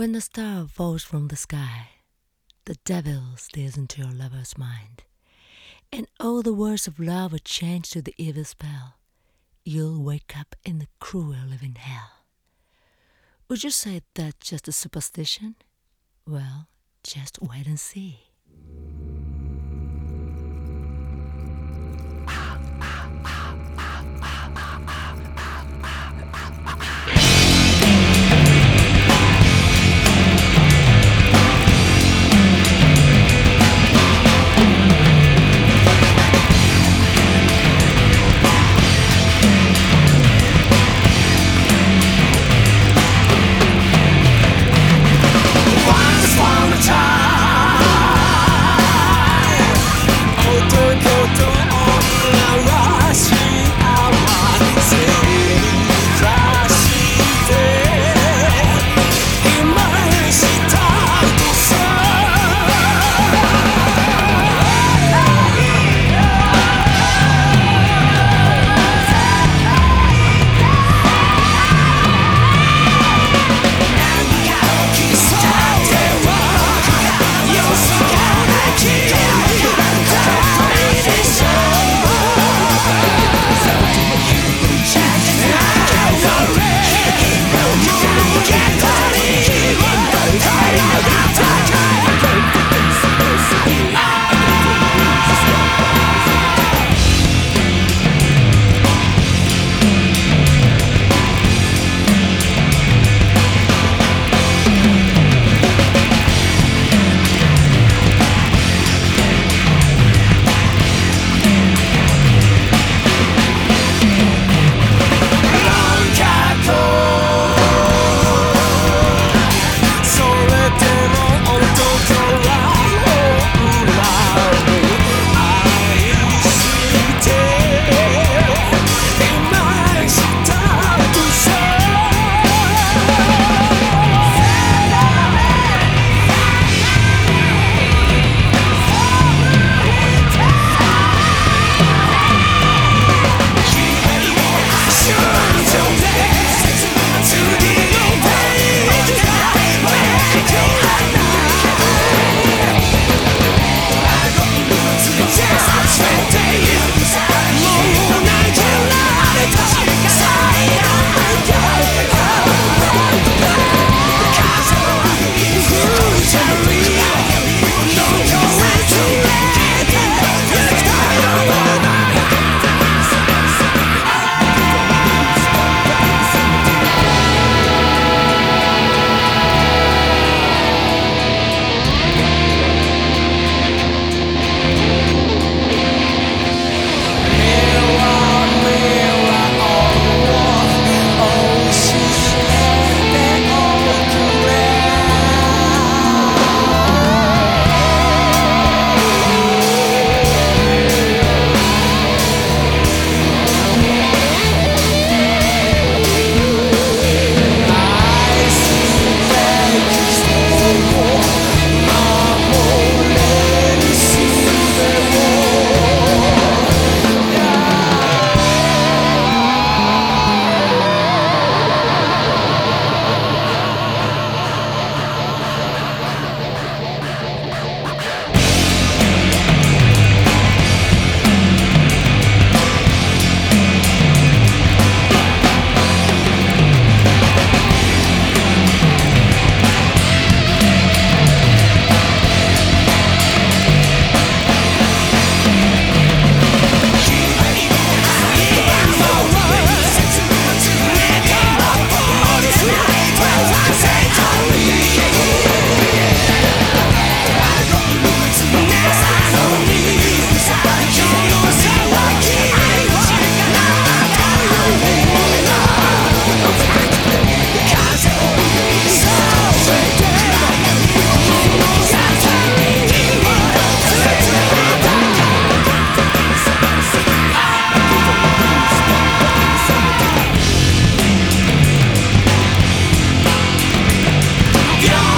When the star falls from the sky, the devil steals into your lover's mind, and all the words of love are changed to the evil spell. You'll wake up in the cruel living hell. Would you say that's just a superstition? Well, just wait and see. Dios.